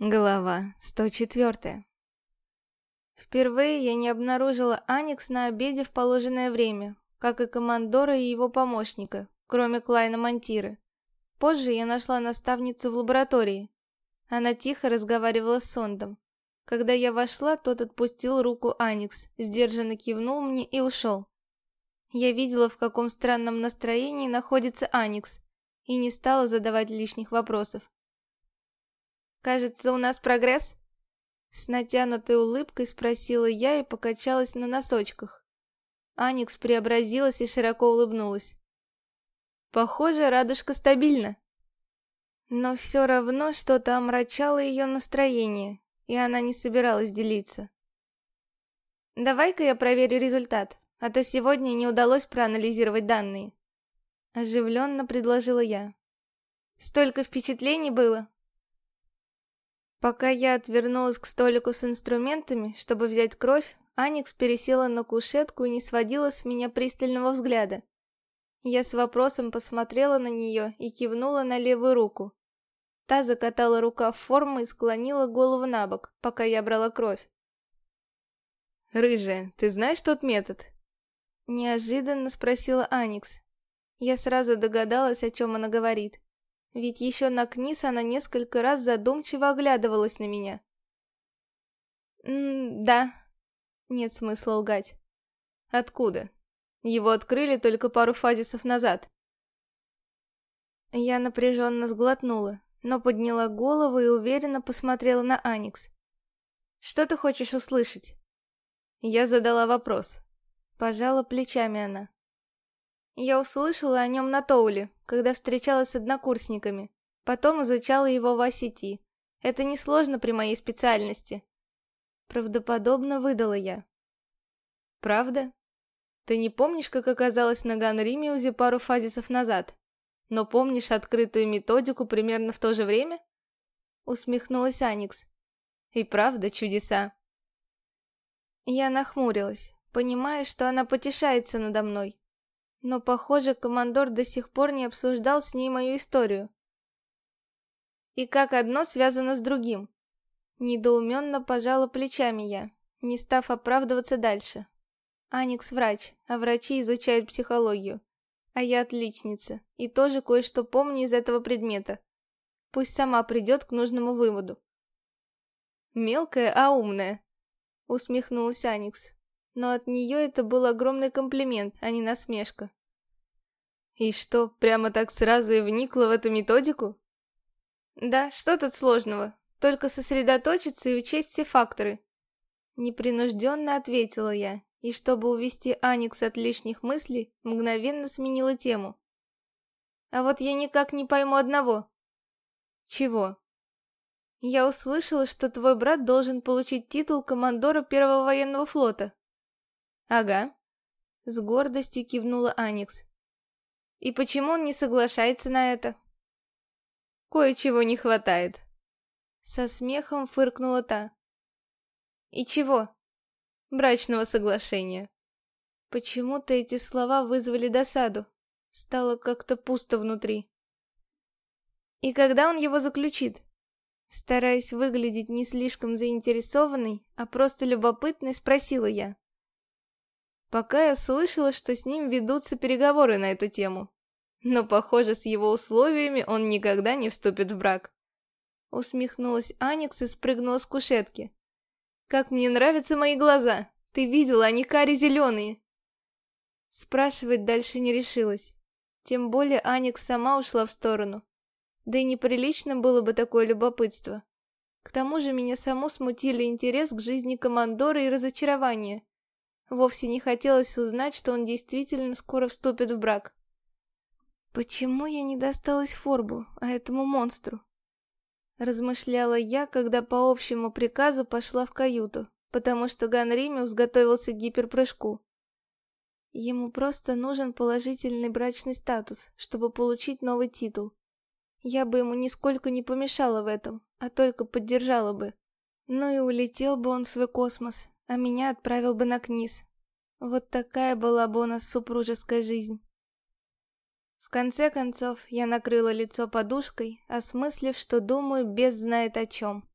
Глава 104 Впервые я не обнаружила Аникс на обеде в положенное время, как и командора и его помощника, кроме Клайна Монтиры. Позже я нашла наставницу в лаборатории. Она тихо разговаривала с Сондом. Когда я вошла, тот отпустил руку Аникс, сдержанно кивнул мне и ушел. Я видела, в каком странном настроении находится Аникс, и не стала задавать лишних вопросов. Кажется, у нас прогресс?» С натянутой улыбкой спросила я и покачалась на носочках. Аникс преобразилась и широко улыбнулась. «Похоже, радужка стабильна». Но все равно что-то омрачало ее настроение, и она не собиралась делиться. «Давай-ка я проверю результат, а то сегодня не удалось проанализировать данные». Оживленно предложила я. «Столько впечатлений было, Пока я отвернулась к столику с инструментами, чтобы взять кровь, Аникс пересела на кушетку и не сводила с меня пристального взгляда. Я с вопросом посмотрела на нее и кивнула на левую руку. Та закатала рука в форму и склонила голову на бок, пока я брала кровь. «Рыжая, ты знаешь тот метод?» Неожиданно спросила Аникс. Я сразу догадалась, о чем она говорит. Ведь еще на Книс она несколько раз задумчиво оглядывалась на меня. «М да. Нет смысла лгать. Откуда? Его открыли только пару фазисов назад. Я напряженно сглотнула, но подняла голову и уверенно посмотрела на Аникс. «Что ты хочешь услышать?» Я задала вопрос. Пожала плечами она. Я услышала о нем на Тоуле, когда встречалась с однокурсниками. Потом изучала его в сети. Это несложно при моей специальности. Правдоподобно выдала я. Правда? Ты не помнишь, как оказалась на Ганримиузе пару фазисов назад? Но помнишь открытую методику примерно в то же время? Усмехнулась Аникс. И правда чудеса. Я нахмурилась, понимая, что она потешается надо мной. Но, похоже, командор до сих пор не обсуждал с ней мою историю. И как одно связано с другим. Недоуменно пожала плечами я, не став оправдываться дальше. Аникс врач, а врачи изучают психологию. А я отличница, и тоже кое-что помню из этого предмета. Пусть сама придет к нужному выводу. «Мелкая, а умная», — усмехнулась Аникс но от нее это был огромный комплимент, а не насмешка. «И что, прямо так сразу и вникла в эту методику?» «Да, что тут сложного? Только сосредоточиться и учесть все факторы». Непринужденно ответила я, и чтобы увести Аникс от лишних мыслей, мгновенно сменила тему. «А вот я никак не пойму одного». «Чего?» «Я услышала, что твой брат должен получить титул командора Первого военного флота». «Ага», — с гордостью кивнула Аникс. «И почему он не соглашается на это?» «Кое-чего не хватает», — со смехом фыркнула та. «И чего?» «Брачного соглашения». Почему-то эти слова вызвали досаду. Стало как-то пусто внутри. «И когда он его заключит?» Стараясь выглядеть не слишком заинтересованной, а просто любопытной, спросила я. Пока я слышала, что с ним ведутся переговоры на эту тему. Но, похоже, с его условиями он никогда не вступит в брак. Усмехнулась Аникс и спрыгнула с кушетки. «Как мне нравятся мои глаза! Ты видела, они кари-зеленые!» Спрашивать дальше не решилась. Тем более Аникс сама ушла в сторону. Да и неприлично было бы такое любопытство. К тому же меня саму смутили интерес к жизни командора и разочарование. Вовсе не хотелось узнать, что он действительно скоро вступит в брак. Почему я не досталась Форбу, а этому монстру? Размышляла я, когда по общему приказу пошла в каюту, потому что Ган Римиус готовился к гиперпрыжку. Ему просто нужен положительный брачный статус, чтобы получить новый титул. Я бы ему нисколько не помешала в этом, а только поддержала бы. Ну и улетел бы он в свой космос, а меня отправил бы на Книз. Вот такая была бы у нас супружеская жизнь. В конце концов, я накрыла лицо подушкой, осмыслив, что думаю, без знает о чем.